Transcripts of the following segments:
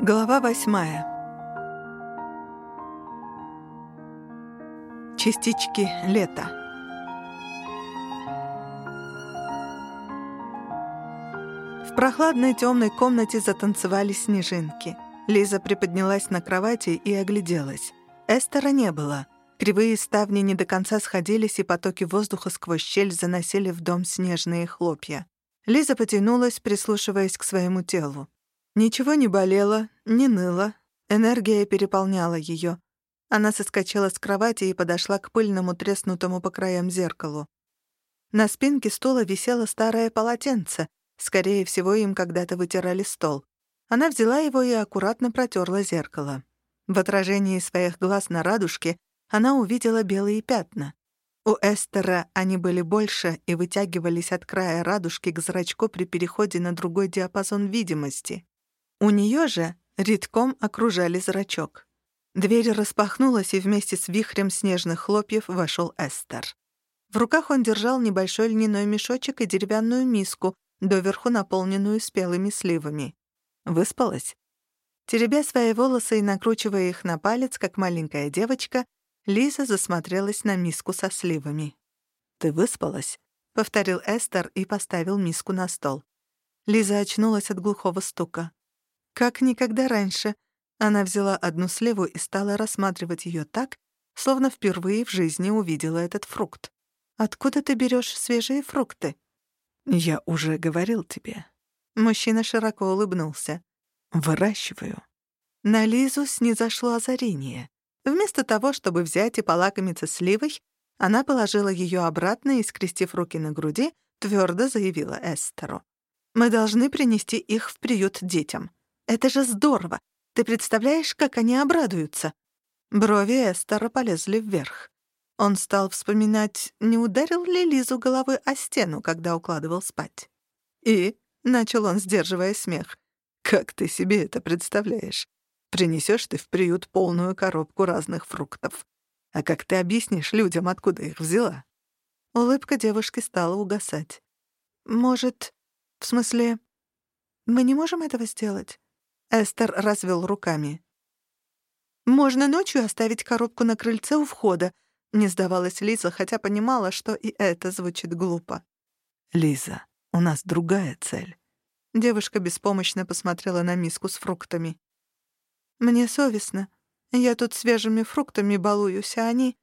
Глава восьмая. Частички лета. В прохладной темной комнате затанцевали снежинки. Лиза приподнялась на кровати и огляделась. Эстера не было. Кривые ставни не до конца сходились, и потоки воздуха сквозь щель заносили в дом снежные хлопья. Лиза потянулась, прислушиваясь к своему телу. Ничего не болело, не ныло. Энергия переполняла ее. Она соскочила с кровати и подошла к пыльному треснутому по краям зеркалу. На спинке стула висело старое полотенце. Скорее всего, им когда-то вытирали стол. Она взяла его и аккуратно протерла зеркало. В отражении своих глаз на радужке она увидела белые пятна. У Эстера они были больше и вытягивались от края радужки к зрачку при переходе на другой диапазон видимости. У нее же редком окружали зрачок. Дверь распахнулась, и вместе с вихрем снежных хлопьев вошел Эстер. В руках он держал небольшой льняной мешочек и деревянную миску, доверху наполненную спелыми сливами. Выспалась? Теребя свои волосы и накручивая их на палец, как маленькая девочка, Лиза засмотрелась на миску со сливами. «Ты выспалась?» — повторил Эстер и поставил миску на стол. Лиза очнулась от глухого стука. Как никогда раньше. Она взяла одну сливу и стала рассматривать ее так, словно впервые в жизни увидела этот фрукт. «Откуда ты берешь свежие фрукты?» «Я уже говорил тебе». Мужчина широко улыбнулся. «Выращиваю». На Лизу снизошло озарение. Вместо того, чтобы взять и полакомиться сливой, она положила ее обратно и, скрестив руки на груди, твердо заявила Эстеру. «Мы должны принести их в приют детям. Это же здорово! Ты представляешь, как они обрадуются?» Брови Эстера полезли вверх. Он стал вспоминать, не ударил ли Лизу головой о стену, когда укладывал спать. «И?» — начал он, сдерживая смех. «Как ты себе это представляешь? Принесешь ты в приют полную коробку разных фруктов. А как ты объяснишь людям, откуда их взяла?» Улыбка девушки стала угасать. «Может, в смысле, мы не можем этого сделать? Эстер развел руками. «Можно ночью оставить коробку на крыльце у входа», — не сдавалась Лиза, хотя понимала, что и это звучит глупо. «Лиза, у нас другая цель». Девушка беспомощно посмотрела на миску с фруктами. «Мне совестно. Я тут свежими фруктами балуюсь, а они...»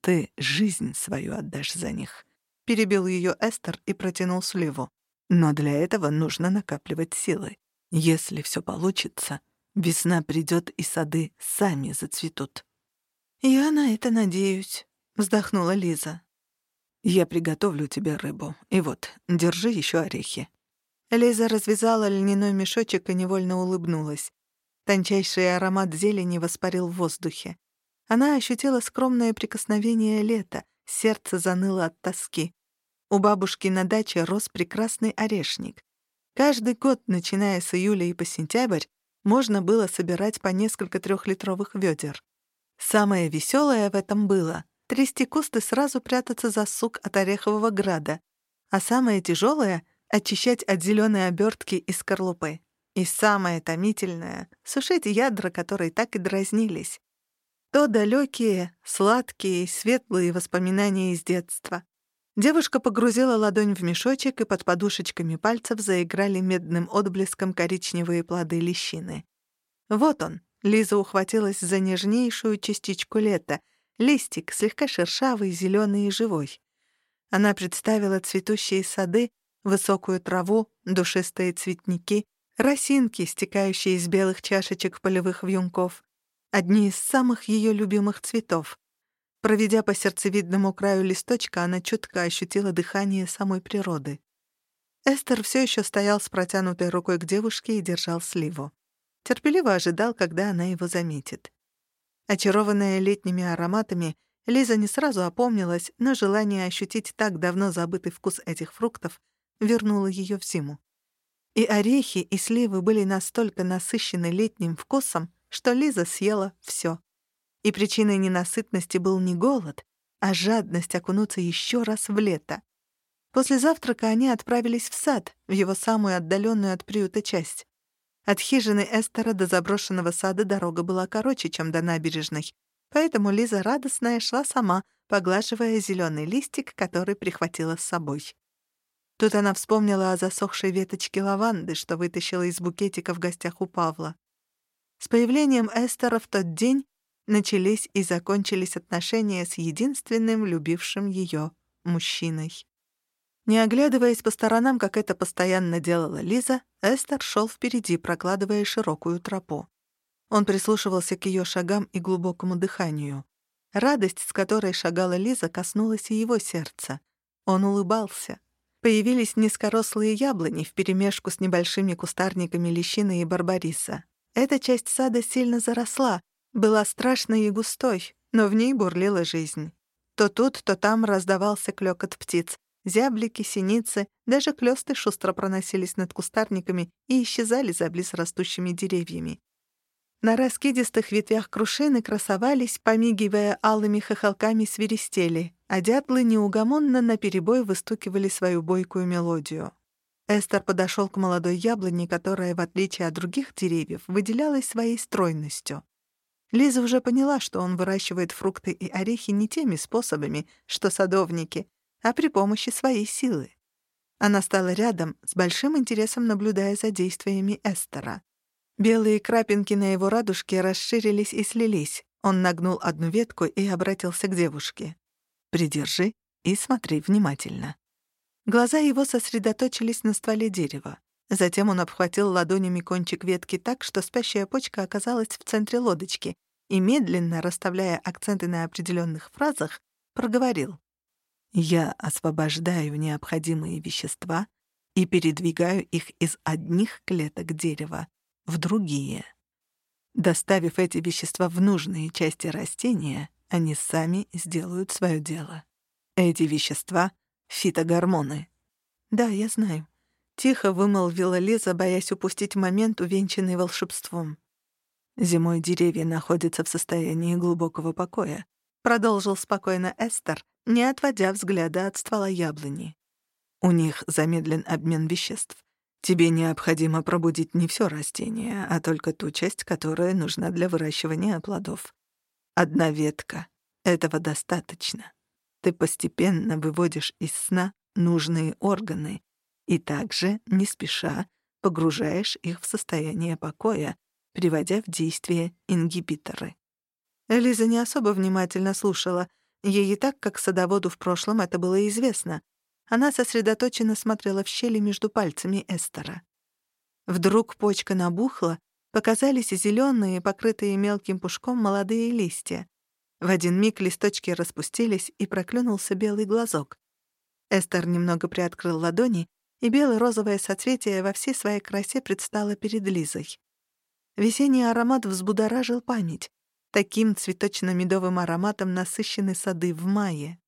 «Ты жизнь свою отдашь за них», — перебил ее Эстер и протянул сливу. «Но для этого нужно накапливать силы. Если все получится, весна придет и сады сами зацветут. «Я на это надеюсь», — вздохнула Лиза. «Я приготовлю тебе рыбу. И вот, держи еще орехи». Лиза развязала льняной мешочек и невольно улыбнулась. Тончайший аромат зелени воспарил в воздухе. Она ощутила скромное прикосновение лета, сердце заныло от тоски. У бабушки на даче рос прекрасный орешник. Каждый год, начиная с июля и по сентябрь, можно было собирать по несколько трехлитровых ведер. Самое веселое в этом было — трясти кусты сразу прятаться за сук от орехового града, а самое тяжелое — очищать от зеленой обертки из скорлупы. И самое томительное — сушить ядра, которые так и дразнились. То далекие, сладкие, светлые воспоминания из детства. Девушка погрузила ладонь в мешочек, и под подушечками пальцев заиграли медным отблеском коричневые плоды лещины. Вот он. Лиза ухватилась за нежнейшую частичку лета, листик, слегка шершавый, зеленый и живой. Она представила цветущие сады, высокую траву, душистые цветники, росинки, стекающие из белых чашечек полевых вьюнков, одни из самых ее любимых цветов. Проведя по сердцевидному краю листочка, она чутко ощутила дыхание самой природы. Эстер все еще стоял с протянутой рукой к девушке и держал сливу. Терпеливо ожидал, когда она его заметит. Очарованная летними ароматами, Лиза не сразу опомнилась, но желание ощутить так давно забытый вкус этих фруктов вернуло ее в зиму. И орехи, и сливы были настолько насыщены летним вкусом, что Лиза съела все. И причиной ненасытности был не голод, а жадность окунуться еще раз в лето. После завтрака они отправились в сад, в его самую отдаленную от приюта часть. От хижины Эстера до заброшенного сада дорога была короче, чем до набережной, поэтому Лиза радостная шла сама, поглаживая зеленый листик, который прихватила с собой. Тут она вспомнила о засохшей веточке лаванды, что вытащила из букетика в гостях у Павла. С появлением Эстера в тот день начались и закончились отношения с единственным любившим ее мужчиной. Не оглядываясь по сторонам, как это постоянно делала Лиза, Эстер шел впереди, прокладывая широкую тропу. Он прислушивался к ее шагам и глубокому дыханию. Радость, с которой шагала Лиза, коснулась и его сердца. Он улыбался. Появились низкорослые яблони вперемешку с небольшими кустарниками лещины и барбариса. Эта часть сада сильно заросла, была страшной и густой, но в ней бурлила жизнь. То тут, то там раздавался клёкот птиц, Зяблики, синицы, даже клёсты шустро проносились над кустарниками и исчезали за близ растущими деревьями. На раскидистых ветвях крушины красовались, помигивая алыми хохолками свиристели, а дятлы неугомонно наперебой выстукивали свою бойкую мелодию. Эстер подошел к молодой яблоне, которая, в отличие от других деревьев, выделялась своей стройностью. Лиза уже поняла, что он выращивает фрукты и орехи не теми способами, что садовники, а при помощи своей силы. Она стала рядом, с большим интересом наблюдая за действиями Эстера. Белые крапинки на его радужке расширились и слились. Он нагнул одну ветку и обратился к девушке. «Придержи и смотри внимательно». Глаза его сосредоточились на стволе дерева. Затем он обхватил ладонями кончик ветки так, что спящая почка оказалась в центре лодочки и, медленно расставляя акценты на определенных фразах, проговорил. Я освобождаю необходимые вещества и передвигаю их из одних клеток дерева в другие. Доставив эти вещества в нужные части растения, они сами сделают свое дело. Эти вещества — фитогормоны. Да, я знаю. Тихо вымолвила Лиза, боясь упустить момент, увенчанный волшебством. Зимой деревья находятся в состоянии глубокого покоя, продолжил спокойно Эстер, не отводя взгляда от ствола яблони. У них замедлен обмен веществ. Тебе необходимо пробудить не все растение, а только ту часть, которая нужна для выращивания плодов. Одна ветка. Этого достаточно. Ты постепенно выводишь из сна нужные органы и также, не спеша, погружаешь их в состояние покоя, приводя в действие ингибиторы. Лиза не особо внимательно слушала. Ей и так, как садоводу в прошлом, это было известно. Она сосредоточенно смотрела в щели между пальцами Эстера. Вдруг почка набухла, показались зеленые, покрытые мелким пушком молодые листья. В один миг листочки распустились, и проклюнулся белый глазок. Эстер немного приоткрыл ладони, и бело-розовое соцветие во всей своей красе предстало перед Лизой. Весенний аромат взбудоражил память. Таким цветочно-медовым ароматом насыщены сады в мае.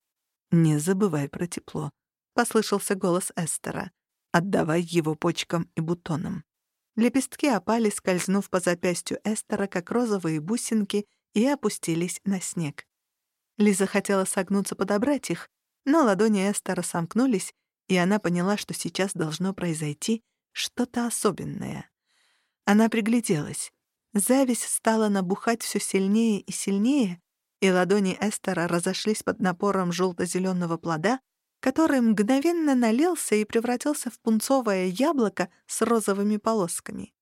«Не забывай про тепло», — послышался голос Эстера. «Отдавай его почкам и бутонам». Лепестки опали, скользнув по запястью Эстера, как розовые бусинки, и опустились на снег. Лиза хотела согнуться подобрать их, но ладони Эстера сомкнулись, и она поняла, что сейчас должно произойти что-то особенное. Она пригляделась. Зависть стала набухать все сильнее и сильнее, и ладони Эстера разошлись под напором желто-зеленого плода, который мгновенно налился и превратился в пунцовое яблоко с розовыми полосками.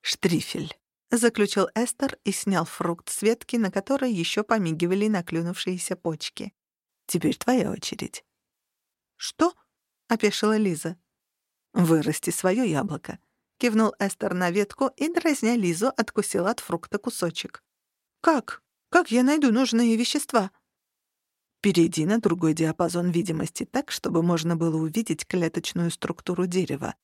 «Штрифель», — заключил Эстер и снял фрукт с ветки, на которой еще помигивали наклюнувшиеся почки. «Теперь твоя очередь». «Что?» — опешила Лиза. «Вырасти свое яблоко», Кивнул Эстер на ветку и, дразня Лизу, откусил от фрукта кусочек. «Как? Как я найду нужные вещества?» Перейди на другой диапазон видимости так, чтобы можно было увидеть клеточную структуру дерева.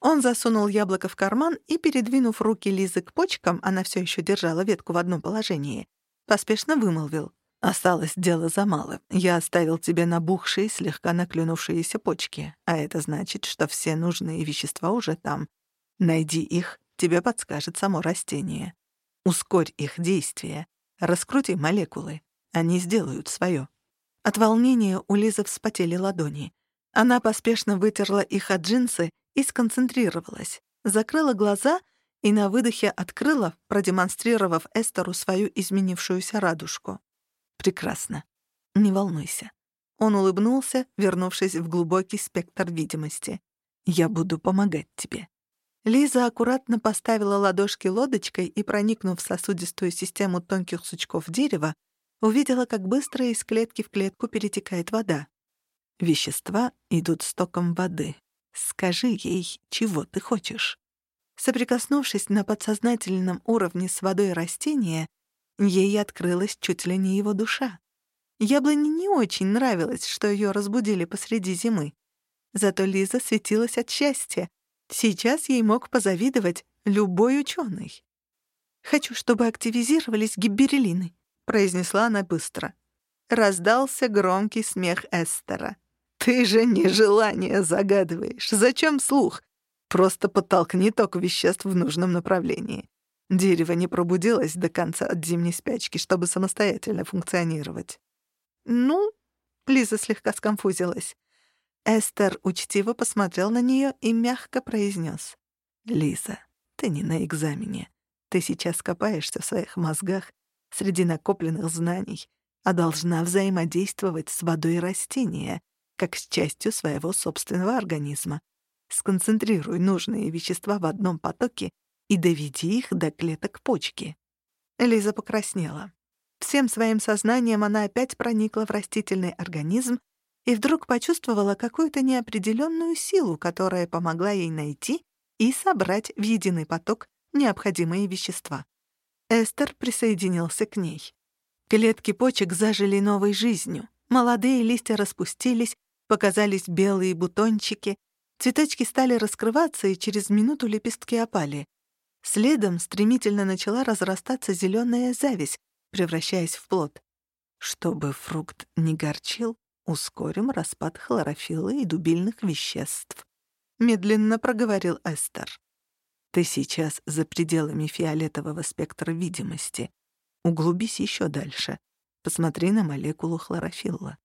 Он засунул яблоко в карман и, передвинув руки Лизы к почкам, она все еще держала ветку в одном положении, поспешно вымолвил. «Осталось дело за малым. Я оставил тебе набухшие, слегка наклюнувшиеся почки, а это значит, что все нужные вещества уже там, Найди их, тебе подскажет само растение. Ускорь их действие, раскрути молекулы. Они сделают свое. От волнения у Лизы вспотели ладони. Она поспешно вытерла их от джинсы и сконцентрировалась, закрыла глаза и на выдохе открыла, продемонстрировав Эстеру свою изменившуюся радужку. «Прекрасно. Не волнуйся». Он улыбнулся, вернувшись в глубокий спектр видимости. «Я буду помогать тебе». Лиза аккуратно поставила ладошки лодочкой и, проникнув в сосудистую систему тонких сучков дерева, увидела, как быстро из клетки в клетку перетекает вода. Вещества идут стоком воды. Скажи ей, чего ты хочешь. Соприкоснувшись на подсознательном уровне с водой растения, ей открылась чуть ли не его душа. Яблоне не очень нравилось, что ее разбудили посреди зимы. Зато Лиза светилась от счастья. Сейчас ей мог позавидовать любой ученый. «Хочу, чтобы активизировались гиберелины», — произнесла она быстро. Раздался громкий смех Эстера. «Ты же не желание загадываешь. Зачем слух? Просто подтолкни ток веществ в нужном направлении. Дерево не пробудилось до конца от зимней спячки, чтобы самостоятельно функционировать. «Ну?» — Лиза слегка сконфузилась. Эстер учтиво посмотрел на нее и мягко произнес: «Лиза, ты не на экзамене. Ты сейчас копаешься в своих мозгах среди накопленных знаний, а должна взаимодействовать с водой растения, как с частью своего собственного организма. Сконцентрируй нужные вещества в одном потоке и доведи их до клеток почки. Лиза покраснела. Всем своим сознанием она опять проникла в растительный организм и вдруг почувствовала какую-то неопределенную силу, которая помогла ей найти и собрать в единый поток необходимые вещества. Эстер присоединился к ней. Клетки почек зажили новой жизнью. Молодые листья распустились, показались белые бутончики, Цветочки стали раскрываться, и через минуту лепестки опали. Следом стремительно начала разрастаться зеленая зависть, превращаясь в плод. Чтобы фрукт не горчил, ускорим распад хлорофилла и дубильных веществ. Медленно проговорил Эстер. Ты сейчас за пределами фиолетового спектра видимости. Углубись еще дальше. Посмотри на молекулу хлорофилла.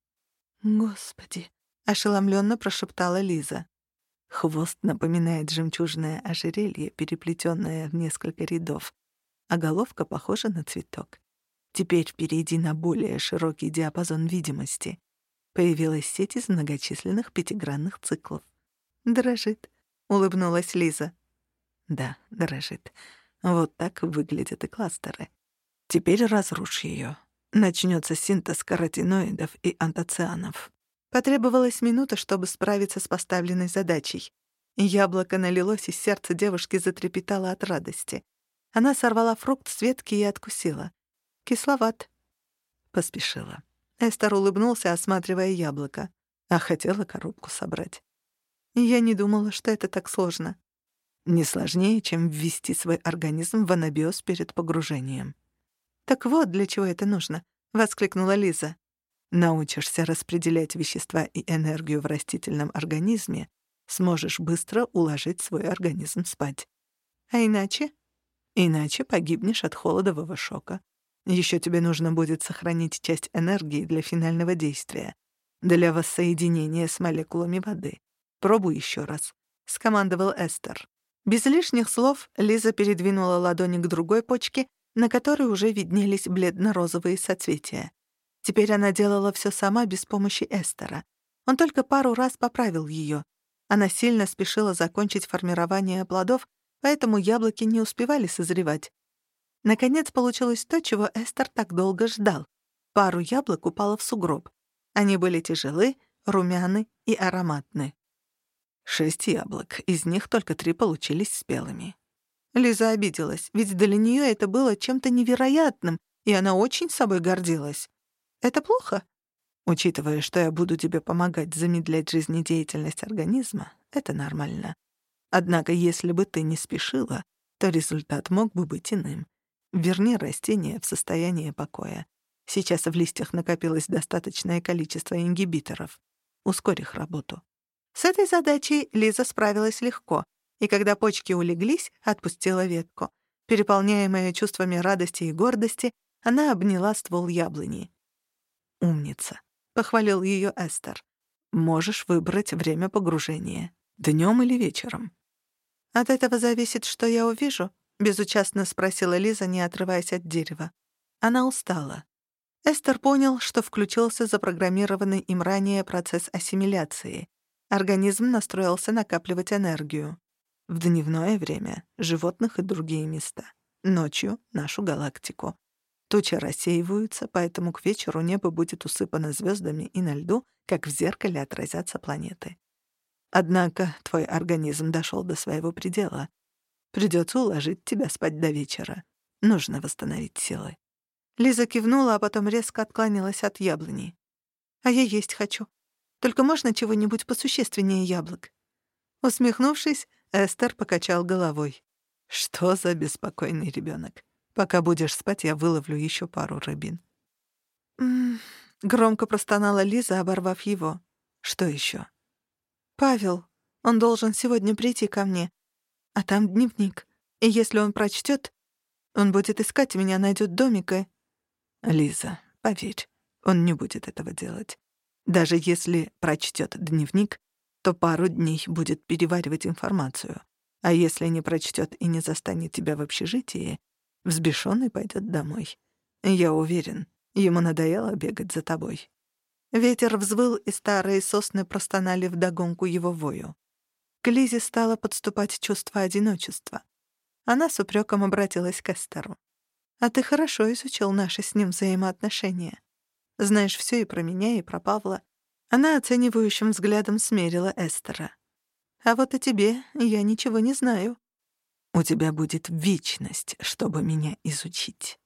Господи, ошеломленно прошептала Лиза. Хвост напоминает жемчужное ожерелье, переплетенное в несколько рядов, а головка похожа на цветок. Теперь перейди на более широкий диапазон видимости. Появилась сеть из многочисленных пятигранных циклов. «Дрожит», — улыбнулась Лиза. «Да, дрожит. Вот так выглядят и кластеры. Теперь разрушь ее. Начнется синтез каротиноидов и антоцианов. Потребовалась минута, чтобы справиться с поставленной задачей. Яблоко налилось, и сердце девушки затрепетало от радости. Она сорвала фрукт с ветки и откусила. Кисловат. Поспешила. Эстер улыбнулся, осматривая яблоко. А хотела коробку собрать. Я не думала, что это так сложно. Не сложнее, чем ввести свой организм в анабиоз перед погружением. «Так вот, для чего это нужно», — воскликнула Лиза. Научишься распределять вещества и энергию в растительном организме, сможешь быстро уложить свой организм спать. А иначе? Иначе погибнешь от холодового шока. Еще тебе нужно будет сохранить часть энергии для финального действия, для воссоединения с молекулами воды. Пробуй еще раз», — скомандовал Эстер. Без лишних слов Лиза передвинула ладони к другой почке, на которой уже виднелись бледно-розовые соцветия. Теперь она делала все сама без помощи Эстера. Он только пару раз поправил ее. Она сильно спешила закончить формирование плодов, поэтому яблоки не успевали созревать. Наконец получилось то, чего Эстер так долго ждал. Пару яблок упало в сугроб. Они были тяжелы, румяны и ароматны. Шесть яблок, из них только три получились спелыми. Лиза обиделась, ведь для нее это было чем-то невероятным, и она очень собой гордилась. Это плохо? Учитывая, что я буду тебе помогать замедлять жизнедеятельность организма, это нормально. Однако, если бы ты не спешила, то результат мог бы быть иным. Верни растение в состояние покоя. Сейчас в листьях накопилось достаточное количество ингибиторов. Ускорь их работу. С этой задачей Лиза справилась легко, и когда почки улеглись, отпустила ветку. Переполняемая чувствами радости и гордости, она обняла ствол яблони. «Умница», — похвалил ее Эстер. «Можешь выбрать время погружения. Днем или вечером». «От этого зависит, что я увижу», — безучастно спросила Лиза, не отрываясь от дерева. Она устала. Эстер понял, что включился запрограммированный им ранее процесс ассимиляции. Организм настроился накапливать энергию. В дневное время — животных и другие места. Ночью — нашу галактику. Тучи рассеиваются, поэтому к вечеру небо будет усыпано звездами и на льду, как в зеркале отразятся планеты. Однако твой организм дошел до своего предела. Придется уложить тебя спать до вечера. Нужно восстановить силы». Лиза кивнула, а потом резко отклонилась от яблони. «А я есть хочу. Только можно чего-нибудь посущественнее яблок?» Усмехнувшись, Эстер покачал головой. «Что за беспокойный ребенок? Пока будешь спать, я выловлю еще пару рыбин». «М-м-м», громко простонала Лиза, оборвав его. «Что еще? «Павел. Он должен сегодня прийти ко мне. А там дневник. И если он прочтет, он будет искать меня, найдет домик и...» «Лиза, поверь, он не будет этого делать. Даже если прочтет дневник, то пару дней будет переваривать информацию. А если не прочтет и не застанет тебя в общежитии, взбешенный пойдет домой. Я уверен, ему надоело бегать за тобой. Ветер взвыл, и старые сосны простонали вдогонку его вою. К Лизе стало подступать чувство одиночества. Она с упреком обратилась к Эстеру. «А ты хорошо изучил наши с ним взаимоотношения. Знаешь все и про меня, и про Павла». Она оценивающим взглядом смерила Эстера. «А вот о тебе я ничего не знаю». «У тебя будет вечность, чтобы меня изучить».